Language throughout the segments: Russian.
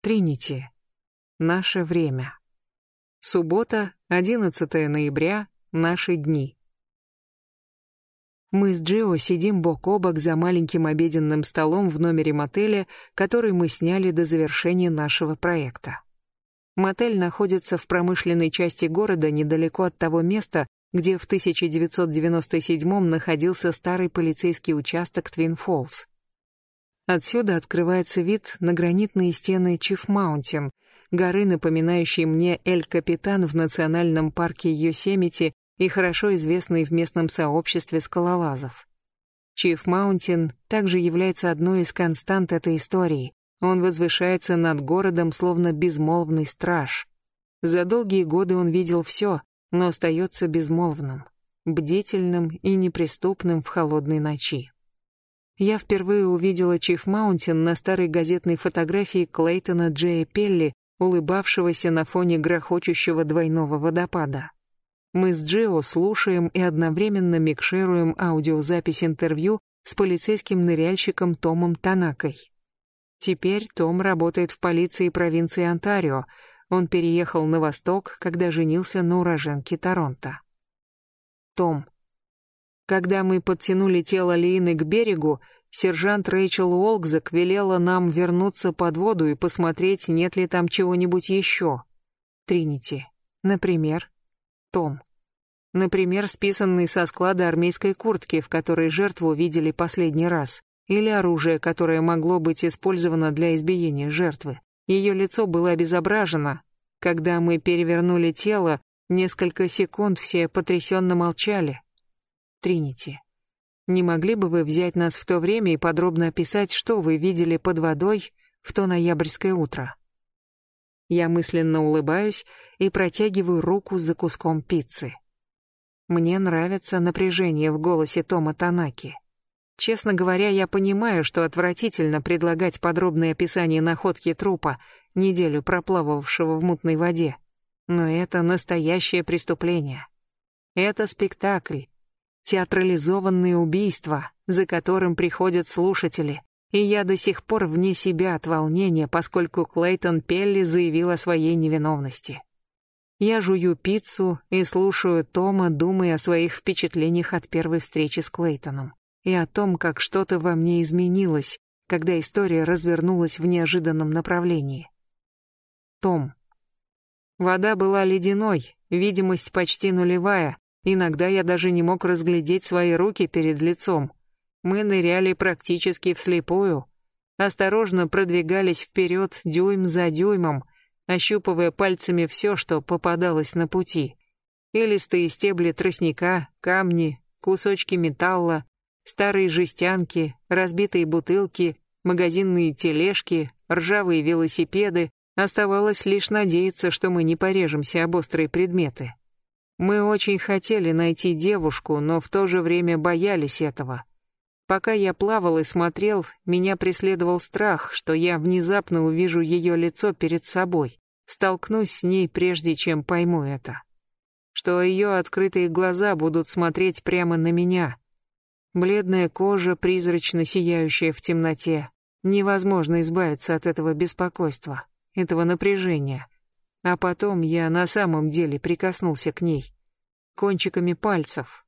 Тринити. Наше время. Суббота, 11 ноября, наши дни. Мы с Джио сидим бок о бок за маленьким обеденным столом в номере мотеля, который мы сняли до завершения нашего проекта. Мотель находится в промышленной части города недалеко от того места, где в 1997 находился старый полицейский участок Твин Фоллс. Отсюда открывается вид на гранитные стены Чиф-Маунтин, горы, напоминающей мне Эль-Капитан в национальном парке Йосемити и хорошо известной в местном сообществе скалолазов. Чиф-Маунтин также является одной из констант этой истории. Он возвышается над городом, словно безмолвный страж. За долгие годы он видел все, но остается безмолвным, бдительным и неприступным в холодной ночи. Я впервые увидела Чиф Маунтин на старой газетной фотографии Клейтона Джея Пелли, улыбавшегося на фоне грохочущего двойного водопада. Мы с Джио слушаем и одновременно микшируем аудиозапись интервью с полицейским ныряльщиком Томом Танакой. Теперь Том работает в полиции провинции Онтарио. Он переехал на восток, когда женился на уроженке Торонто. Том. Когда мы подтянули тело Лины к берегу, сержант Рэйчел Уолкзак велела нам вернуться под воду и посмотреть, нет ли там чего-нибудь еще. Тринити. Например, Том. Например, списанный со склада армейской куртки, в которой жертву видели последний раз, или оружие, которое могло быть использовано для избиения жертвы. Ее лицо было обезображено. Когда мы перевернули тело, несколько секунд все потрясенно молчали. Тринити. Не могли бы вы взять нас в то время и подробно описать, что вы видели под водой в то ноябрьское утро? Я мысленно улыбаюсь и протягиваю руку за куском пиццы. Мне нравится напряжение в голосе Тома Танаки. Честно говоря, я понимаю, что отвратительно предлагать подробное описание находки трупа, неделю проплававшего в мутной воде. Но это настоящее преступление. Это спектакль, театрализованные убийства, за которым приходят слушатели, и я до сих пор вне себя от волнения, поскольку Клейтон Пелли заявил о своей невиновности. Я жую пиццу и слушаю Тома, думая о своих впечатлениях от первой встречи с Клейтоном и о том, как что-то во мне изменилось, когда история развернулась в неожиданном направлении. Том. Вода была ледяной, видимость почти нулевая, Иногда я даже не мог разглядеть свои руки перед лицом. Мы ныряли практически вслепую, осторожно продвигались вперед дюйм за дюймом, ощупывая пальцами все, что попадалось на пути. И стебли тростника, камни, кусочки металла, старые жестянки, разбитые бутылки, магазинные тележки, ржавые велосипеды. Оставалось лишь надеяться, что мы не порежемся об острые предметы. Мы очень хотели найти девушку, но в то же время боялись этого. Пока я плавал и смотрел, меня преследовал страх, что я внезапно увижу ее лицо перед собой, столкнусь с ней прежде, чем пойму это. Что ее открытые глаза будут смотреть прямо на меня. Бледная кожа, призрачно сияющая в темноте. Невозможно избавиться от этого беспокойства, этого напряжения. А потом я на самом деле прикоснулся к ней. Кончиками пальцев.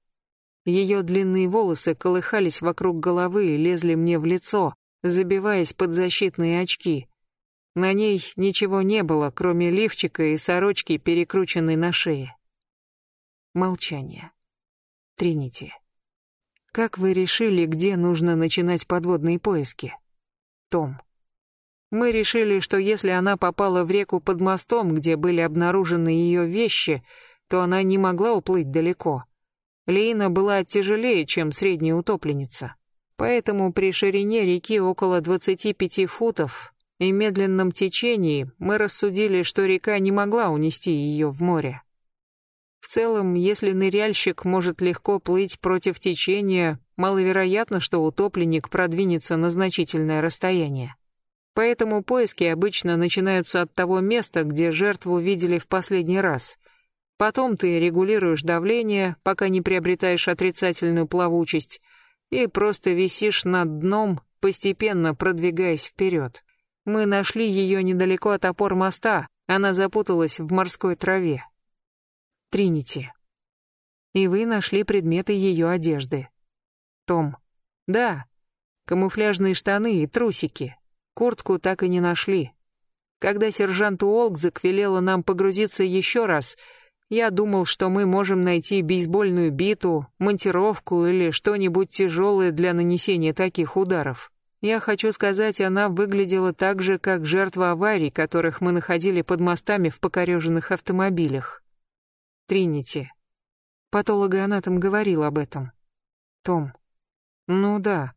Ее длинные волосы колыхались вокруг головы и лезли мне в лицо, забиваясь под защитные очки. На ней ничего не было, кроме лифчика и сорочки, перекрученной на шее. Молчание. Тринити. Как вы решили, где нужно начинать подводные поиски? Том. Мы решили, что если она попала в реку под мостом, где были обнаружены ее вещи, то она не могла уплыть далеко. Лейна была тяжелее, чем средняя утопленница. Поэтому при ширине реки около 25 футов и медленном течении мы рассудили, что река не могла унести ее в море. В целом, если ныряльщик может легко плыть против течения, маловероятно, что утопленник продвинется на значительное расстояние. Поэтому поиски обычно начинаются от того места, где жертву видели в последний раз. Потом ты регулируешь давление, пока не приобретаешь отрицательную плавучесть, и просто висишь над дном, постепенно продвигаясь вперед. Мы нашли ее недалеко от опор моста, она запуталась в морской траве. Тринити. И вы нашли предметы ее одежды. Том. Да. Камуфляжные штаны и трусики. Куртку так и не нашли. Когда сержант Уолкзак велела нам погрузиться еще раз, я думал, что мы можем найти бейсбольную биту, монтировку или что-нибудь тяжелое для нанесения таких ударов. Я хочу сказать, она выглядела так же, как жертва аварий, которых мы находили под мостами в покореженных автомобилях. Тринити. Патологоанатом говорил об этом. Том. Ну да.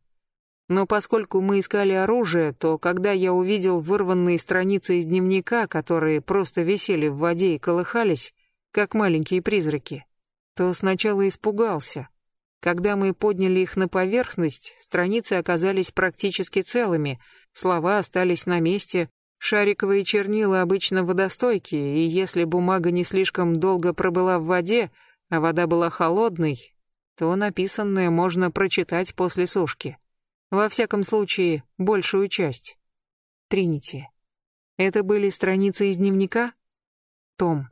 Но поскольку мы искали оружие, то когда я увидел вырванные страницы из дневника, которые просто висели в воде и колыхались, как маленькие призраки, то сначала испугался. Когда мы подняли их на поверхность, страницы оказались практически целыми, слова остались на месте, шариковые чернила обычно водостойкие, и если бумага не слишком долго пробыла в воде, а вода была холодной, то написанное можно прочитать после сушки. Во всяком случае, большую часть. Тринити. Это были страницы из дневника? Том.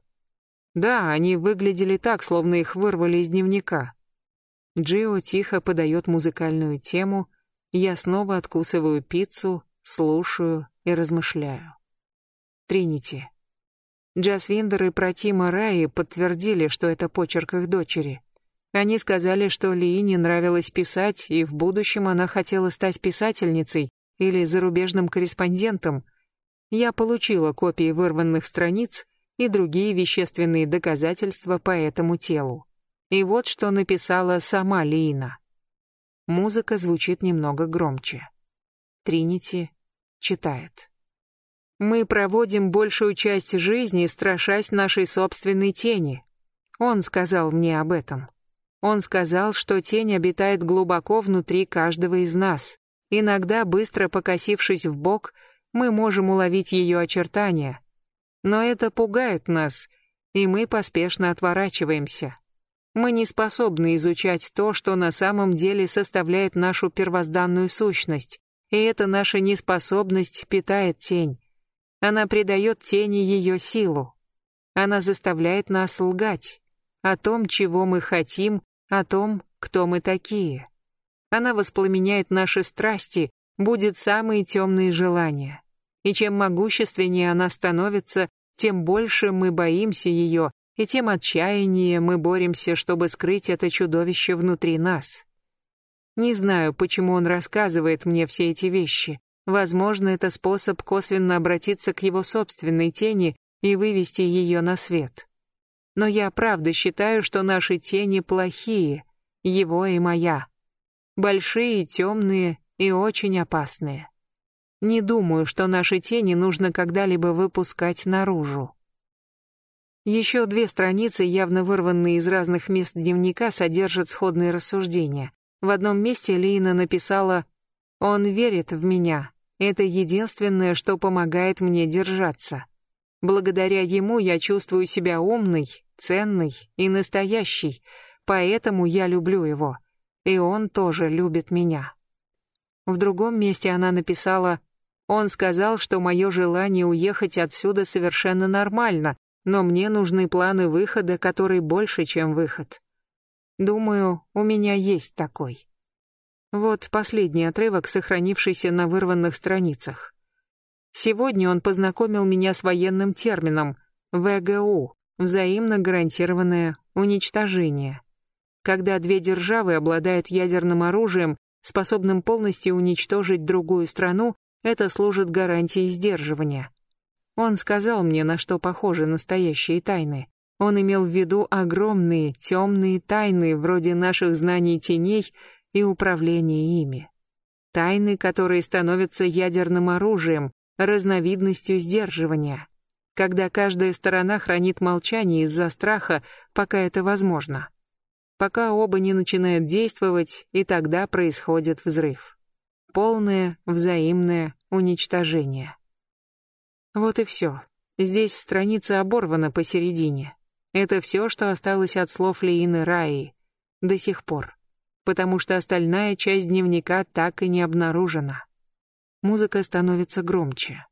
Да, они выглядели так, словно их вырвали из дневника. Джио тихо подает музыкальную тему, я снова откусываю пиццу, слушаю и размышляю. Тринити. Джасвиндер и Протима Раи подтвердили, что это почерк их дочери. Они сказали, что Лии не нравилось писать, и в будущем она хотела стать писательницей или зарубежным корреспондентом. Я получила копии вырванных страниц и другие вещественные доказательства по этому телу. И вот что написала сама Лиина. Музыка звучит немного громче. Тринити читает. Мы проводим большую часть жизни, страшась нашей собственной тени. Он сказал мне об этом. Он сказал, что тень обитает глубоко внутри каждого из нас. Иногда, быстро покосившись в бок, мы можем уловить ее очертания. Но это пугает нас, и мы поспешно отворачиваемся. Мы не способны изучать то, что на самом деле составляет нашу первозданную сущность, и эта наша неспособность питает тень. Она придает тени ее силу. Она заставляет нас лгать о том, чего мы хотим о том, кто мы такие. Она воспламеняет наши страсти, будет самые темные желания. И чем могущественнее она становится, тем больше мы боимся ее, и тем отчаяннее мы боремся, чтобы скрыть это чудовище внутри нас. Не знаю, почему он рассказывает мне все эти вещи. Возможно, это способ косвенно обратиться к его собственной тени и вывести ее на свет. Но я правда считаю, что наши тени плохие, его и моя. Большие, темные и очень опасные. Не думаю, что наши тени нужно когда-либо выпускать наружу. Еще две страницы, явно вырванные из разных мест дневника, содержат сходные рассуждения. В одном месте Лина написала «Он верит в меня. Это единственное, что помогает мне держаться». Благодаря ему я чувствую себя умной, ценной и настоящей, поэтому я люблю его. И он тоже любит меня. В другом месте она написала «Он сказал, что мое желание уехать отсюда совершенно нормально, но мне нужны планы выхода, которые больше, чем выход. Думаю, у меня есть такой». Вот последний отрывок, сохранившийся на вырванных страницах. Сегодня он познакомил меня с военным термином ВГУ – взаимно гарантированное уничтожение. Когда две державы обладают ядерным оружием, способным полностью уничтожить другую страну, это служит гарантией сдерживания. Он сказал мне, на что похожи настоящие тайны. Он имел в виду огромные, темные тайны, вроде наших знаний теней и управления ими. Тайны, которые становятся ядерным оружием, разновидностью сдерживания, когда каждая сторона хранит молчание из-за страха, пока это возможно. Пока оба не начинают действовать, и тогда происходит взрыв. Полное взаимное уничтожение. Вот и все. Здесь страница оборвана посередине. Это все, что осталось от слов Леины Раи. До сих пор. Потому что остальная часть дневника так и не обнаружена. Музыка становится громче.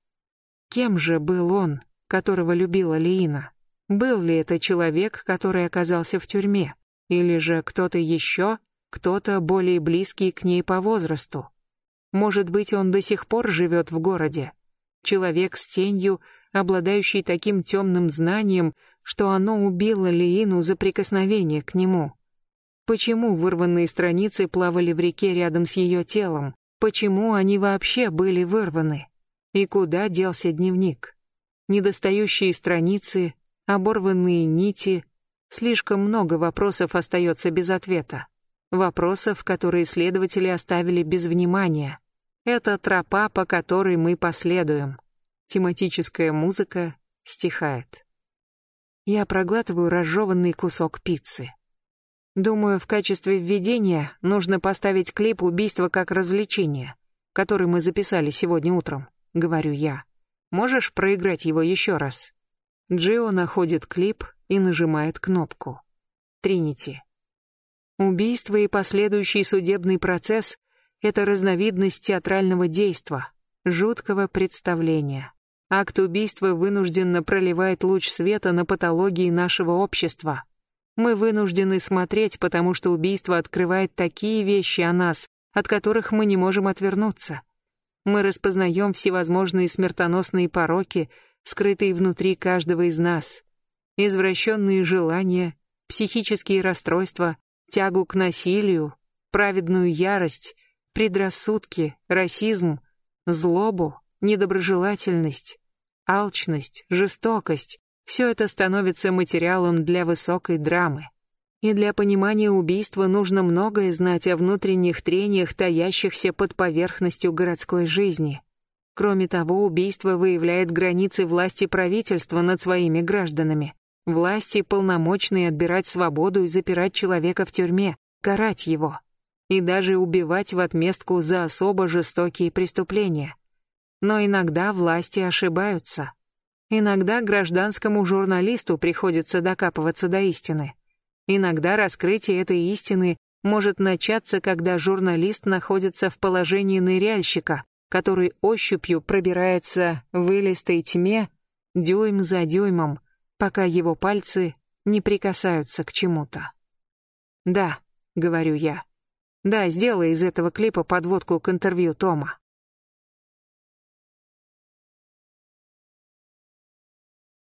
Кем же был он, которого любила Лиина? Был ли это человек, который оказался в тюрьме? Или же кто-то еще, кто-то более близкий к ней по возрасту? Может быть, он до сих пор живет в городе? Человек с тенью, обладающий таким темным знанием, что оно убило Лиину за прикосновение к нему. Почему вырванные страницы плавали в реке рядом с ее телом? Почему они вообще были вырваны? И куда делся дневник? Недостающие страницы, оборванные нити, слишком много вопросов остается без ответа. Вопросов, которые следователи оставили без внимания. Это тропа, по которой мы последуем. Тематическая музыка стихает. Я проглатываю разжеванный кусок пиццы. Думаю, в качестве введения нужно поставить клип «Убийство как развлечение», который мы записали сегодня утром, говорю я. Можешь проиграть его еще раз? Джио находит клип и нажимает кнопку. Тринити. Убийство и последующий судебный процесс — это разновидность театрального действа, жуткого представления. Акт убийства вынужденно проливает луч света на патологии нашего общества. Мы вынуждены смотреть, потому что убийство открывает такие вещи о нас, от которых мы не можем отвернуться. Мы распознаем всевозможные смертоносные пороки, скрытые внутри каждого из нас. Извращенные желания, психические расстройства, тягу к насилию, праведную ярость, предрассудки, расизм, злобу, недоброжелательность, алчность, жестокость — все это становится материалом для высокой драмы. И для понимания убийства нужно многое знать о внутренних трениях, таящихся под поверхностью городской жизни. Кроме того, убийство выявляет границы власти правительства над своими гражданами. Власти, полномочные отбирать свободу и запирать человека в тюрьме, карать его. И даже убивать в отместку за особо жестокие преступления. Но иногда власти ошибаются. Иногда гражданскому журналисту приходится докапываться до истины. Иногда раскрытие этой истины может начаться, когда журналист находится в положении ныряльщика, который ощупью пробирается в илистой тьме дюйм за дюймом, пока его пальцы не прикасаются к чему-то. «Да», — говорю я. «Да, сделай из этого клипа подводку к интервью Тома».